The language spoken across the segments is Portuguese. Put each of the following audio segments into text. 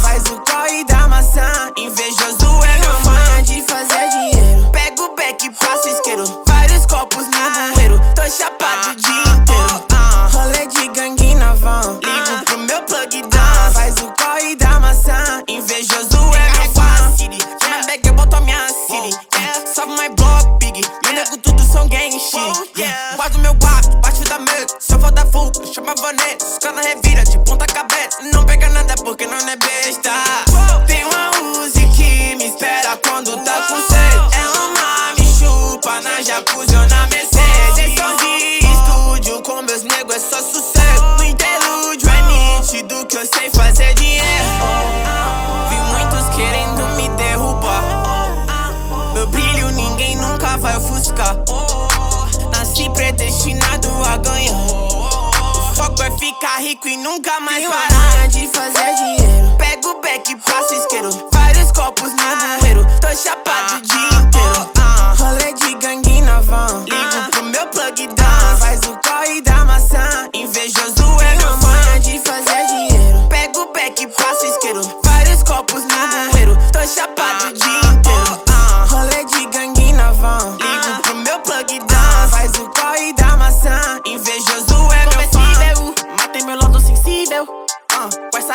Faz o corre da maçã, invejoso é meu fã de fazer dinheiro. Pego o back, faço isqueiro, vários copos no bueiro. Tô chapado o dia inteiro. Rolê de gangue na van, ligo pro meu plug down. Faz o corre da maçã, invejoso é meu fã. Na bag eu boto a minha city. Sobe my block, big, me nego tudo são gang shit. Guardo meu guapo, baixo da merda, só vou dar full, chama Vanessa, cana revira não é besta. Tem uma Uzi que me espera quando tá com sede. Ela me chupa na jacuzzi ou na Mercedes. Sessão de estúdio com meus nego é só sucesso. No interlúdio é nítido que eu sei fazer dinheiro. Vi muitos querendo me derrubar. Meu brilho ninguém nunca vai ofuscar. Nasci predestinado ficar rico e nunca mais parar de fazer dinheiro. Pego o beck, passo isqueiro. Vários copos no bueiro. Tô chapado o dia inteiro. Rolê de gangue na van. Ligo pro meu plug down. Faz o corre da maçã. Invejoso é meu manha de fazer dinheiro. Pego o beck, passo isqueiro. Vários copos no bueiro. Tô chapado o dia inteiro. Rolê de gangue na van. Ligo pro meu plug down. Faz o corre da maçã. Invejoso sensível. ah, com essa.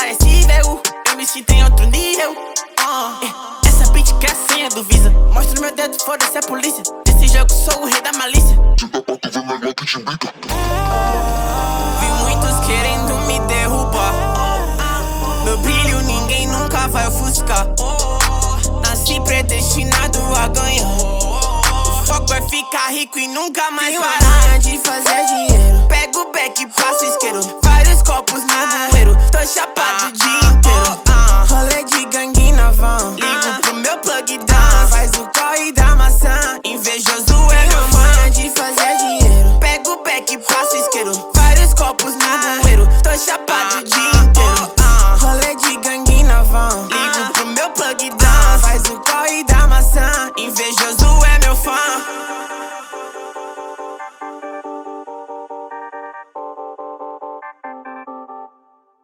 Eu me sinto em outro nível. ah. Eh, essa bitch quer a senha do Visa. Mostra meu dedo, foda-se a polícia. Nesse jogo sou o rei da malícia. Vi muitos querendo me derrubar. Meu brilho ninguém nunca vai ofuscar. Nasci predestinado a ganhar. O foco é ficar rico e nunca mais parar de fazer dinheiro. Pego o beck, Faz o corre da maçã, invejoso é meu fã.